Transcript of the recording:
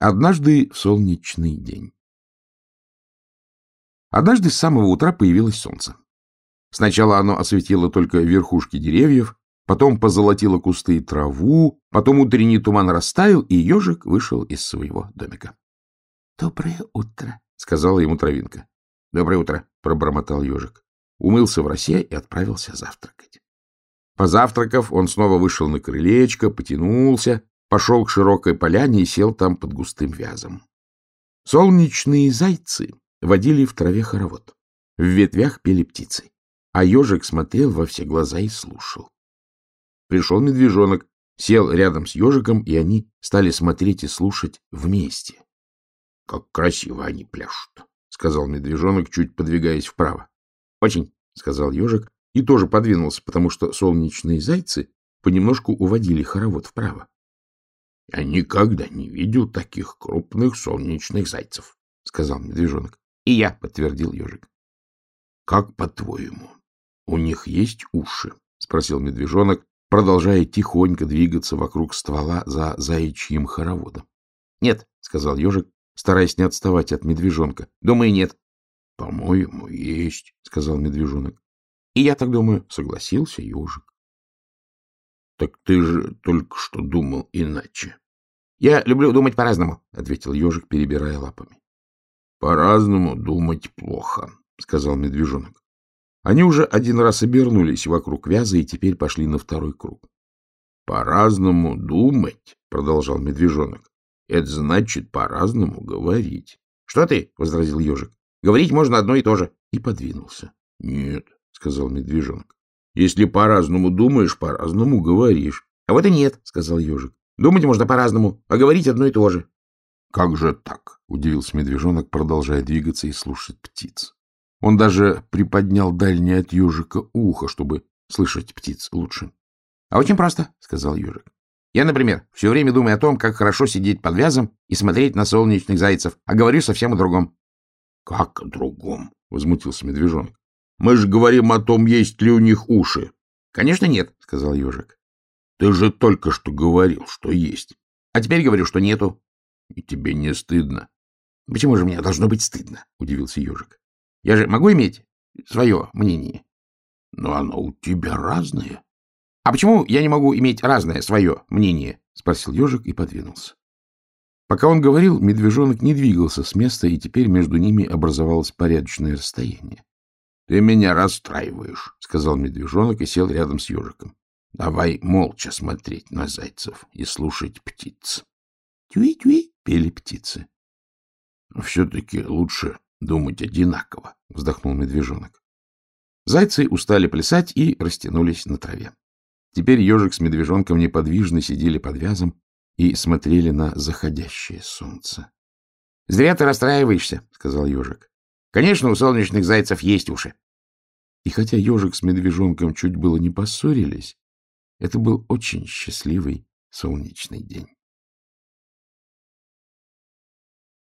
Однажды в солнечный день. Однажды с самого утра появилось солнце. Сначала оно осветило только верхушки деревьев, потом позолотило кусты и траву, потом утренний туман растаял, и ежик вышел из своего домика. — Доброе утро, — сказала ему травинка. — Доброе утро, — пробормотал ежик. Умылся в росе и отправился завтракать. Позавтракав, он снова вышел на крылечко, потянулся, пошел к широкой поляне и сел там под густым вязом. Солнечные зайцы водили в траве хоровод. В ветвях пели птицы, а ежик смотрел во все глаза и слушал. Пришел медвежонок, сел рядом с ежиком, и они стали смотреть и слушать вместе. — Как красиво они пляшут, — сказал медвежонок, чуть подвигаясь вправо. — Очень, — сказал ежик, и тоже подвинулся, потому что солнечные зайцы понемножку уводили хоровод вправо. — Я никогда не видел таких крупных солнечных зайцев, — сказал медвежонок. — И я, — подтвердил ежик. — Как по-твоему, у них есть уши? — спросил медвежонок, продолжая тихонько двигаться вокруг ствола за заячьим хороводом. — Нет, — сказал ежик, стараясь не отставать от медвежонка. — Думаю, нет. — По-моему, есть, — сказал медвежонок. — И я так думаю, — согласился ежик. — Так ты же только что думал иначе. — Я люблю думать по-разному, — ответил ежик, перебирая лапами. — По-разному думать плохо, — сказал медвежонок. Они уже один раз обернулись вокруг вяза и теперь пошли на второй круг. — По-разному думать, — продолжал медвежонок, — это значит по-разному говорить. — Что ты? — возразил ежик. — Говорить можно одно и то же. И подвинулся. — Нет, — сказал медвежонок. Если по-разному думаешь, по-разному говоришь. — А вот и нет, — сказал ежик. — Думать можно по-разному, а говорить одно и то же. — Как же так? — удивился медвежонок, продолжая двигаться и слушать птиц. Он даже приподнял дальнее от ежика ухо, чтобы слышать птиц лучше. — А очень просто, — сказал ежик. — Я, например, все время думаю о том, как хорошо сидеть под вязом и смотреть на солнечных зайцев, а говорю совсем о другом. — Как о другом? — возмутился медвежонок. Мы же говорим о том, есть ли у них уши. — Конечно, нет, — сказал ежик. — Ты же только что говорил, что есть. — А теперь говорю, что нету. — И тебе не стыдно? — Почему же мне должно быть стыдно? — удивился ежик. — Я же могу иметь свое мнение? — Но оно у тебя разное. — А почему я не могу иметь разное свое мнение? — спросил ежик и подвинулся. Пока он говорил, медвежонок не двигался с места, и теперь между ними образовалось порядочное расстояние. — Ты меня расстраиваешь, — сказал медвежонок и сел рядом с ежиком. — Давай молча смотреть на зайцев и слушать птиц. «Тюи — пели птицы. — Все-таки лучше думать одинаково, — вздохнул медвежонок. Зайцы устали плясать и растянулись на траве. Теперь ежик с медвежонком неподвижно сидели под вязом и смотрели на заходящее солнце. — Зря ты расстраиваешься, — сказал ежик. Конечно, у солнечных зайцев есть уши. И хотя ежик с медвежонком чуть было не поссорились, это был очень счастливый солнечный день.